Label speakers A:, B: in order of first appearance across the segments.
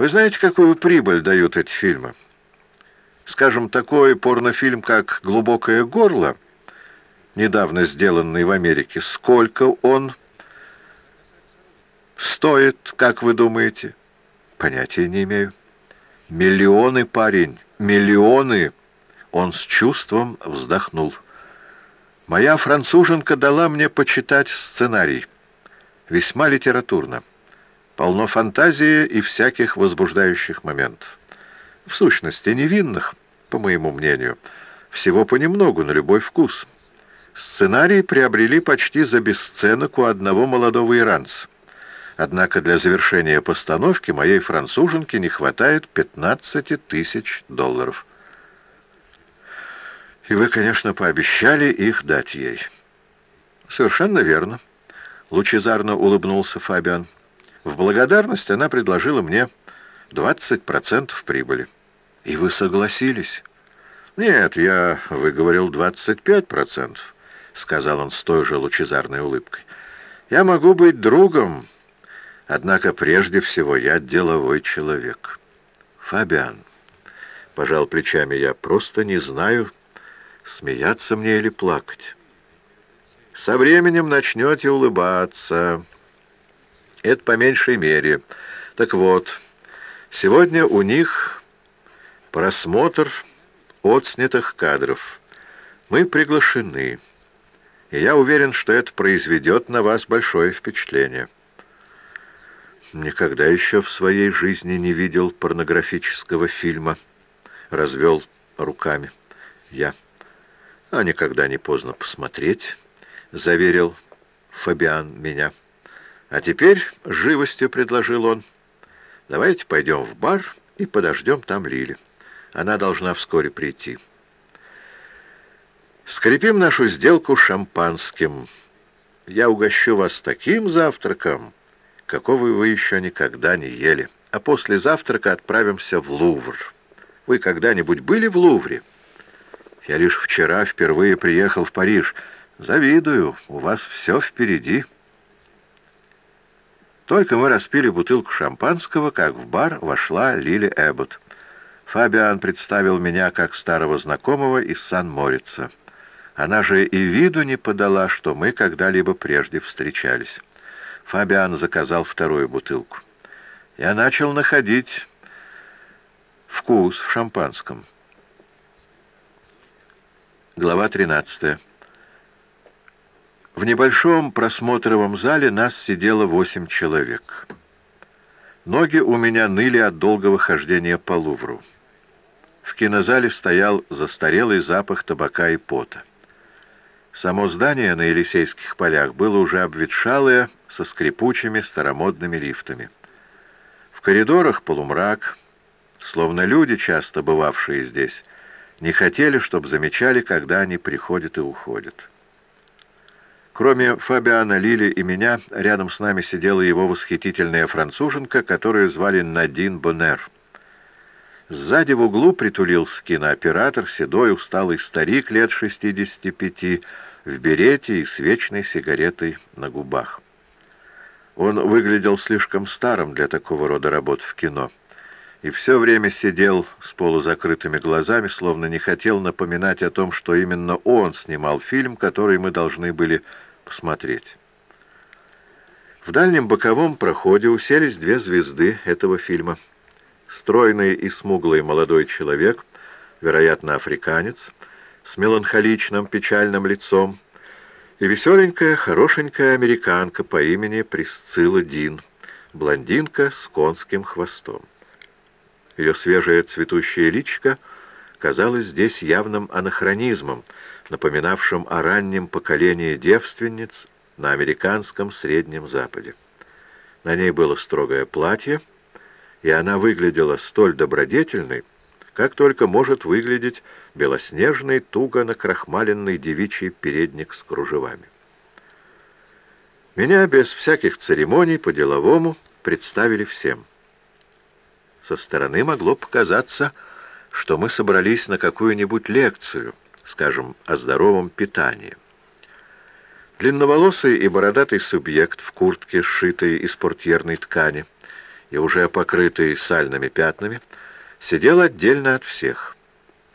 A: Вы знаете, какую прибыль дают эти фильмы? Скажем, такой порнофильм, как «Глубокое горло», недавно сделанный в Америке, сколько он стоит, как вы думаете? Понятия не имею. Миллионы, парень, миллионы. Он с чувством вздохнул. Моя француженка дала мне почитать сценарий. Весьма литературно. Полно фантазии и всяких возбуждающих моментов. В сущности, невинных, по моему мнению. Всего понемногу, на любой вкус. Сценарий приобрели почти за бесценок у одного молодого иранца. Однако для завершения постановки моей француженке не хватает 15 тысяч долларов. И вы, конечно, пообещали их дать ей. Совершенно верно. Лучезарно улыбнулся Фабиан. В благодарность она предложила мне 20% прибыли. И вы согласились? Нет, я выговорил 25%, сказал он с той же лучезарной улыбкой. Я могу быть другом, однако прежде всего я деловой человек. Фабиан, пожал плечами я, просто не знаю, Смеяться мне или плакать? Со временем начнете улыбаться. Это по меньшей мере. Так вот, сегодня у них просмотр отснятых кадров. Мы приглашены, и я уверен, что это произведет на вас большое впечатление. Никогда еще в своей жизни не видел порнографического фильма. Развел руками я. «А никогда не поздно посмотреть», — заверил Фабиан меня. «А теперь живостью предложил он. Давайте пойдем в бар и подождем там Лили. Она должна вскоре прийти. Скрепим нашу сделку шампанским. Я угощу вас таким завтраком, какого вы еще никогда не ели. А после завтрака отправимся в Лувр. Вы когда-нибудь были в Лувре?» Я лишь вчера впервые приехал в Париж. Завидую, у вас все впереди. Только мы распили бутылку шампанского, как в бар вошла Лили Эббот. Фабиан представил меня как старого знакомого из Сан-Морица. Она же и виду не подала, что мы когда-либо прежде встречались. Фабиан заказал вторую бутылку. Я начал находить вкус в шампанском. Глава 13. В небольшом просмотровом зале нас сидело восемь человек. Ноги у меня ныли от долгого хождения по Лувру. В кинозале стоял застарелый запах табака и пота. Само здание на Елисейских полях было уже обветшалое, со скрипучими старомодными лифтами. В коридорах полумрак, словно люди, часто бывавшие здесь, не хотели, чтобы замечали, когда они приходят и уходят. Кроме Фабиана, Лили и меня, рядом с нами сидела его восхитительная француженка, которую звали Надин Боннер. Сзади в углу притулился кинооператор, седой усталый старик лет 65, в берете и с вечной сигаретой на губах. Он выглядел слишком старым для такого рода работ в кино и все время сидел с полузакрытыми глазами, словно не хотел напоминать о том, что именно он снимал фильм, который мы должны были посмотреть. В дальнем боковом проходе уселись две звезды этого фильма. Стройный и смуглый молодой человек, вероятно, африканец, с меланхоличным печальным лицом, и веселенькая, хорошенькая американка по имени Присцилла Дин, блондинка с конским хвостом. Ее свежее цветущее личико казалось здесь явным анахронизмом, напоминавшим о раннем поколении девственниц на американском Среднем Западе. На ней было строгое платье, и она выглядела столь добродетельной, как только может выглядеть белоснежный, туго накрахмаленный девичий передник с кружевами. Меня без всяких церемоний по-деловому представили всем. Со стороны могло показаться, что мы собрались на какую-нибудь лекцию, скажем, о здоровом питании. Длинноволосый и бородатый субъект в куртке, сшитой из портьерной ткани, и уже покрытый сальными пятнами, сидел отдельно от всех.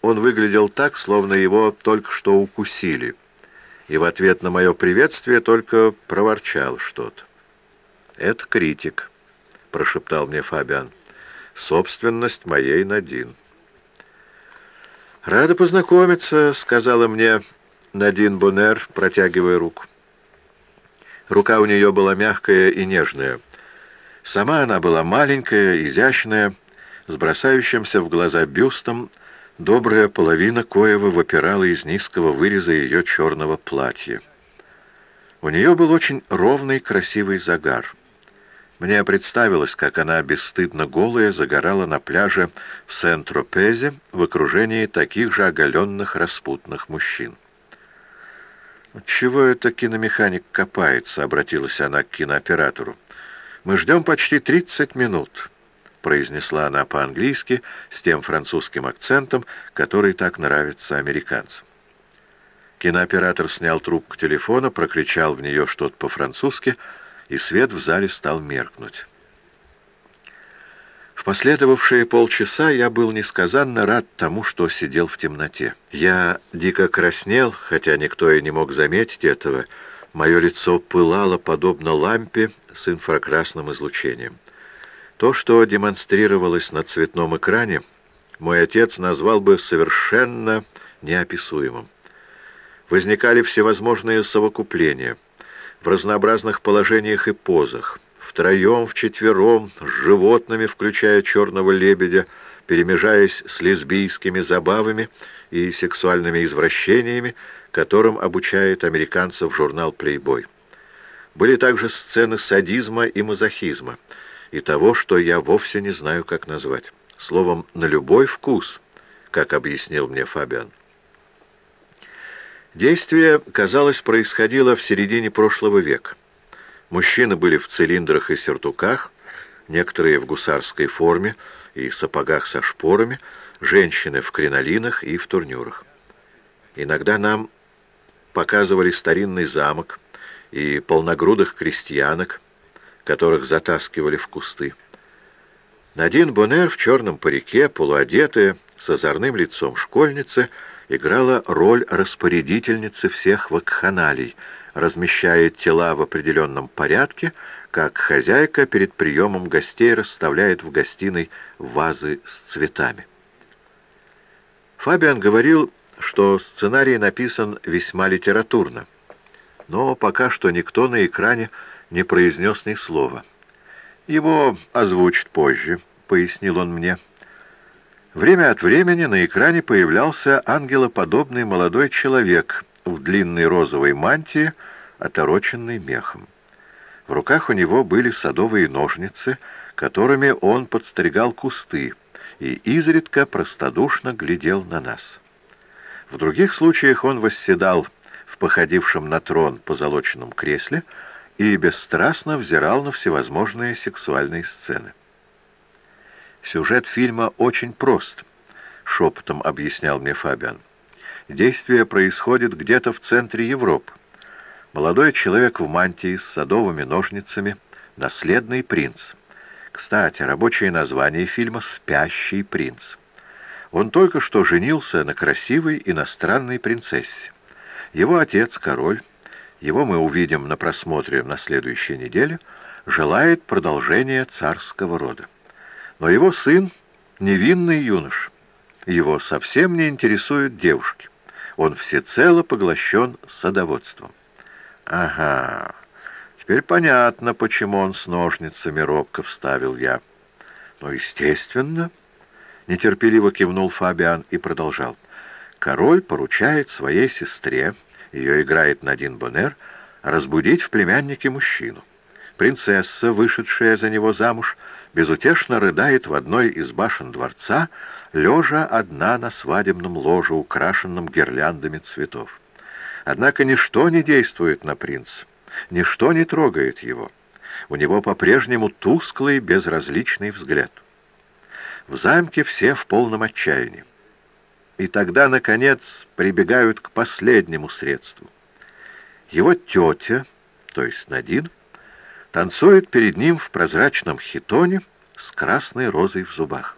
A: Он выглядел так, словно его только что укусили, и в ответ на мое приветствие только проворчал что-то. «Это критик», — прошептал мне Фабиан. «Собственность моей Надин». «Рада познакомиться», — сказала мне Надин Бонер, протягивая руку. Рука у нее была мягкая и нежная. Сама она была маленькая, изящная, с бросающимся в глаза бюстом, добрая половина коего выпирала из низкого выреза ее черного платья. У нее был очень ровный красивый загар. Мне представилось, как она бесстыдно голая загорала на пляже в Сент-Тропезе в окружении таких же оголенных распутных мужчин. «Чего это киномеханик копается?» — обратилась она к кинооператору. «Мы ждем почти тридцать минут», — произнесла она по-английски с тем французским акцентом, который так нравится американцам. Кинооператор снял трубку телефона, прокричал в нее что-то по-французски — и свет в зале стал меркнуть. В последовавшие полчаса я был несказанно рад тому, что сидел в темноте. Я дико краснел, хотя никто и не мог заметить этого. Мое лицо пылало подобно лампе с инфракрасным излучением. То, что демонстрировалось на цветном экране, мой отец назвал бы совершенно неописуемым. Возникали всевозможные совокупления — в разнообразных положениях и позах, втроем, вчетвером, с животными, включая черного лебедя, перемежаясь с лесбийскими забавами и сексуальными извращениями, которым обучает американцев журнал «Плейбой». Были также сцены садизма и мазохизма, и того, что я вовсе не знаю, как назвать. Словом, на любой вкус, как объяснил мне Фабиан. Действие, казалось, происходило в середине прошлого века. Мужчины были в цилиндрах и сюртуках, некоторые в гусарской форме и сапогах со шпорами, женщины в кринолинах и в турнюрах. Иногда нам показывали старинный замок и полногрудых крестьянок, которых затаскивали в кусты. Надин Бонер в черном парике, полуодетая, с озорным лицом школьницы — играла роль распорядительницы всех вакханалий, размещая тела в определенном порядке, как хозяйка перед приемом гостей расставляет в гостиной вазы с цветами. Фабиан говорил, что сценарий написан весьма литературно, но пока что никто на экране не произнес ни слова. «Его озвучат позже», — пояснил он мне. Время от времени на экране появлялся ангелоподобный молодой человек в длинной розовой мантии, отороченной мехом. В руках у него были садовые ножницы, которыми он подстригал кусты, и изредка простодушно глядел на нас. В других случаях он восседал в походившем на трон позолоченном кресле и бесстрастно взирал на всевозможные сексуальные сцены. Сюжет фильма очень прост, шепотом объяснял мне Фабиан. Действие происходит где-то в центре Европы. Молодой человек в мантии с садовыми ножницами — наследный принц. Кстати, рабочее название фильма «Спящий принц». Он только что женился на красивой иностранной принцессе. Его отец, король, его мы увидим на просмотре на следующей неделе, желает продолжения царского рода. Но его сын — невинный юнош. Его совсем не интересуют девушки. Он всецело поглощен садоводством. Ага, теперь понятно, почему он с ножницами робко вставил я. Ну, естественно, нетерпеливо кивнул Фабиан и продолжал. Король поручает своей сестре, ее играет Надин Бонер, разбудить в племяннике мужчину. Принцесса, вышедшая за него замуж, безутешно рыдает в одной из башен дворца, лежа одна на свадебном ложе, украшенном гирляндами цветов. Однако ничто не действует на принца, ничто не трогает его. У него по-прежнему тусклый, безразличный взгляд. В замке все в полном отчаянии. И тогда, наконец, прибегают к последнему средству. Его тетя, то есть Надин, танцует перед ним в прозрачном хитоне с красной розой в зубах.